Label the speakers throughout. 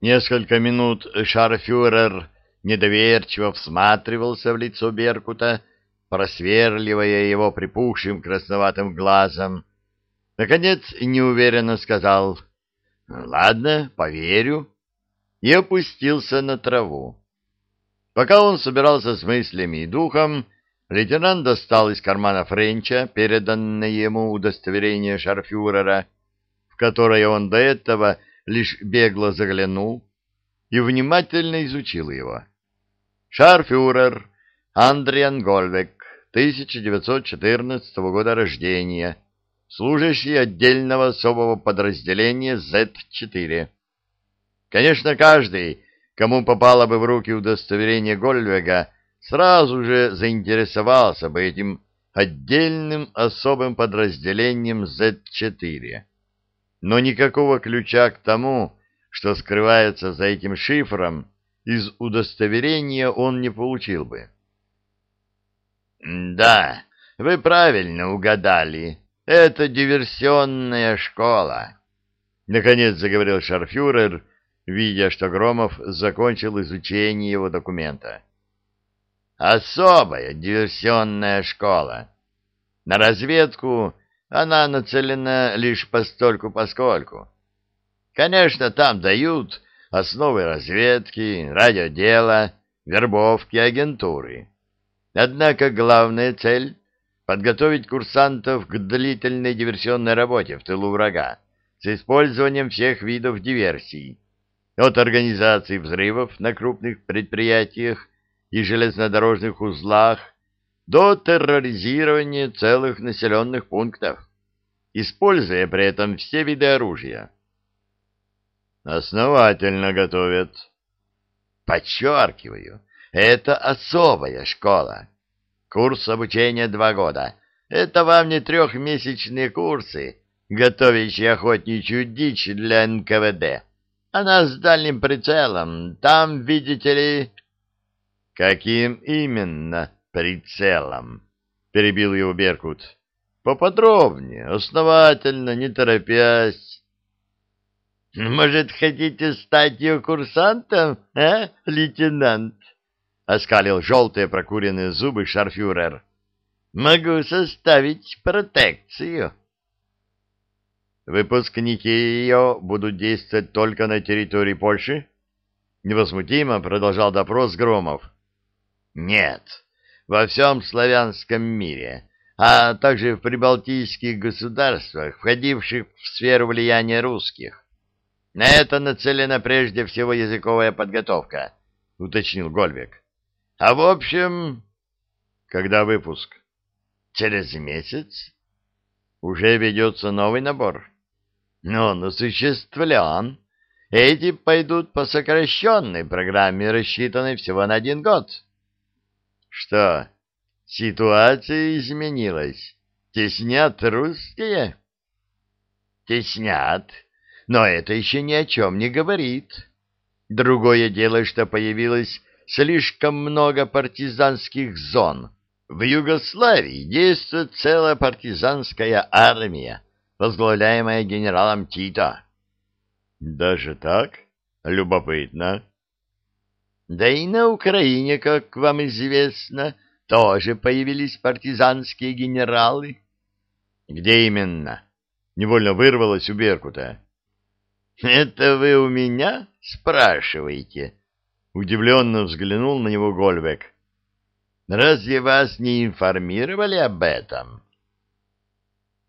Speaker 1: Несколько минут шарфюрер недоверчиво всматривался в лицо Беркута, просверливая его припухшим красноватым глазом. Наконец неуверенно сказал «Ладно, поверю» и опустился на траву. Пока он собирался с мыслями и духом, лейтенант достал из кармана Френча переданное ему удостоверение шарфюрера, в которое он до этого лишь бегло заглянул и внимательно изучил его. Шарфюрер Андриан Гольвек, 1914 года рождения, служащий отдельного особого подразделения Z4. Конечно, каждый, кому попало бы в руки удостоверение Гольвега, сразу же заинтересовался бы этим отдельным особым подразделением Z4. Но никакого ключа к тому, что скрывается за этим шифром, из удостоверения он не получил бы. «Да, вы правильно угадали. Это диверсионная школа», — наконец заговорил шарфюрер, видя, что Громов закончил изучение его документа. «Особая диверсионная школа. На разведку она нацелена лишь постольку-поскольку. Конечно, там дают основы разведки, радиодела, вербовки, агентуры. Однако главная цель — подготовить курсантов к длительной диверсионной работе в тылу врага с использованием всех видов диверсий, от организации взрывов на крупных предприятиях и железнодорожных узлах до терроризирования целых населенных пунктов, используя при этом все виды оружия. Основательно готовят. Подчеркиваю, это особая школа. Курс обучения два года. Это вам не трехмесячные курсы, готовящие охотничью дичь для НКВД. Она с дальним прицелом. Там, видите ли... Каким именно прицелом? Перебил его Беркут. Поподробнее, основательно, не торопясь. Может, хотите стать ее курсантом, а, лейтенант? Оскалил желтые прокуренные зубы шарфюрер. Могу составить протекцию. Выпускники ее будут действовать только на территории Польши? Невозмутимо продолжал допрос Громов. Нет, во всем славянском мире, а также в прибалтийских государствах, входивших в сферу влияния русских. На это нацелена прежде всего языковая подготовка, уточнил Гольвек. А в общем, когда выпуск? Через месяц. Уже ведется новый набор. Но он осуществлен. Эти пойдут по сокращенной программе, рассчитанной всего на один год. Что, ситуация изменилась? Теснят русские? Теснят. Но это еще ни о чем не говорит. Другое дело, что появилось слишком много партизанских зон. В Югославии действует целая партизанская армия, возглавляемая генералом Тито. Даже так? Любопытно. Да и на Украине, как вам известно, тоже появились партизанские генералы. Где именно? Невольно вырвалось у Беркута. «Это вы у меня спрашиваете?» Удивленно взглянул на него Гольбек. «Разве вас не информировали об этом?»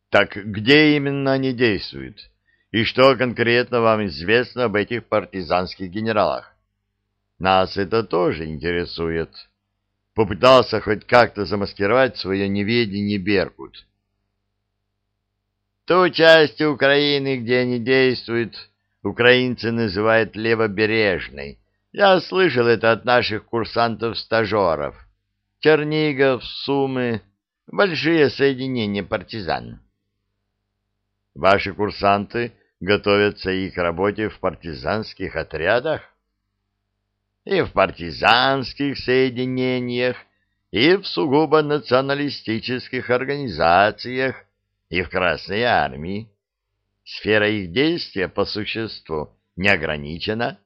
Speaker 1: «Так где именно они действуют? И что конкретно вам известно об этих партизанских генералах? Нас это тоже интересует». Попытался хоть как-то замаскировать свое неведение Беркут. «Ту часть Украины, где они действуют, украинцы называют левобережной. Я слышал это от наших курсантов-стажеров. Чернигов, Сумы, большие соединения партизан. Ваши курсанты готовятся и к работе в партизанских отрядах? И в партизанских соединениях, и в сугубо националистических организациях, и в Красной армии. Сфера их действия по существу не ограничена,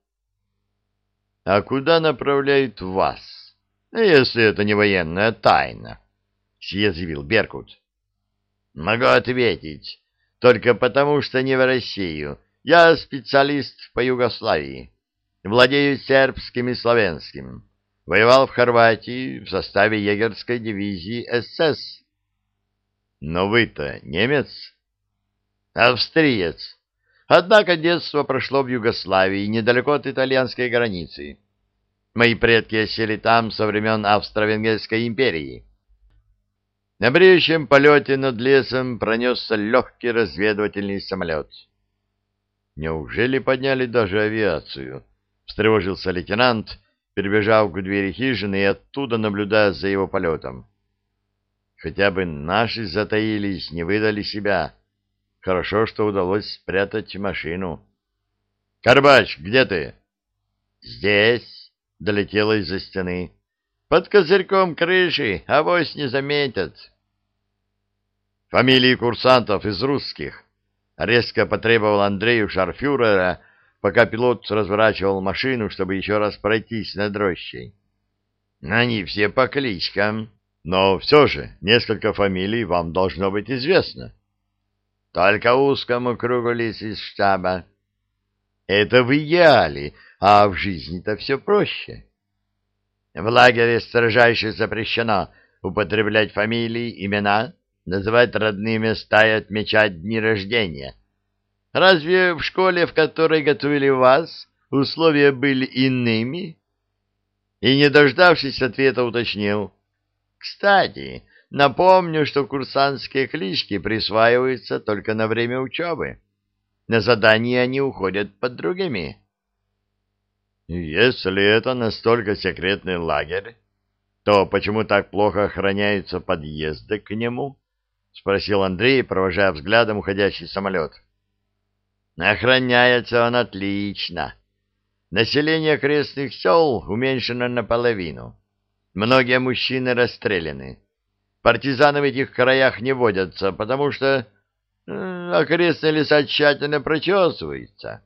Speaker 1: А куда направляют вас, если это не военная тайна? — съязвил Беркут. — Могу ответить, только потому что не в Россию. Я специалист по Югославии. Владею сербским и славянским. Воевал в Хорватии в составе егерской дивизии СС. Но вы-то немец? Австриец. Однако детство прошло в Югославии, недалеко от итальянской границы. Мои предки осели там со времен Австро-Венгерской империи. На бреющем полете над лесом пронесся легкий разведывательный самолет. Неужели подняли даже авиацию? Встревожился лейтенант, перебежав к двери хижины и оттуда наблюдая за его полетом. Хотя бы наши затаились, не выдали себя. Хорошо, что удалось спрятать машину. — Карбач, где ты? — Здесь, — долетело из-за стены. — Под козырьком крыши, авось не заметят. Фамилии курсантов из русских. Резко потребовал Андрею шарфюрера, пока пилот разворачивал машину, чтобы еще раз пройтись над рощей. Они все по кличкам. Но все же несколько фамилий вам должно быть известно. Только узкому кругу лиц из штаба. Это в идеале, а в жизни-то все проще. В лагере строжайше запрещено употреблять фамилии, имена, называть родные места и отмечать дни рождения. Разве в школе, в которой готовили вас, условия были иными? И, не дождавшись ответа, уточнил. Кстати, напомню, что курсантские клички присваиваются только на время учебы. На задания они уходят под другими. Если это настолько секретный лагерь, то почему так плохо охраняются подъезды к нему? — спросил Андрей, провожая взглядом уходящий самолет. — Охраняется он отлично. Население окрестных сел уменьшено наполовину. Многие мужчины расстреляны. Партизаны в этих краях не водятся, потому что окрестные леса тщательно прочесываются.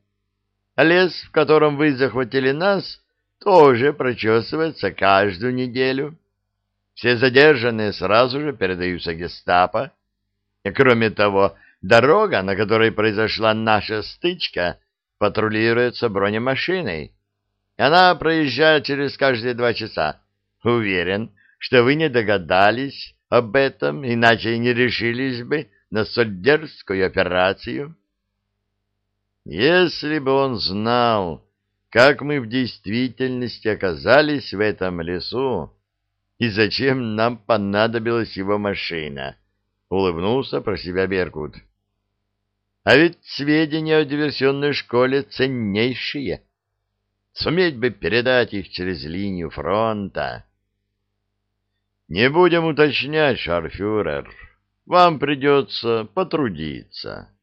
Speaker 1: Лес, в котором вы захватили нас, тоже прочесывается каждую неделю. Все задержанные сразу же передаются гестапо. Кроме того, дорога, на которой произошла наша стычка, патрулируется бронемашиной. Она проезжает через каждые два часа. Уверен, что вы не догадались об этом, иначе не решились бы на столь операцию. Если бы он знал, как мы в действительности оказались в этом лесу и зачем нам понадобилась его машина, улыбнулся про себя Беркут. А ведь сведения о диверсионной школе ценнейшие. Суметь бы передать их через линию фронта. Не будем уточнять, шарфюрер. Вам придется потрудиться.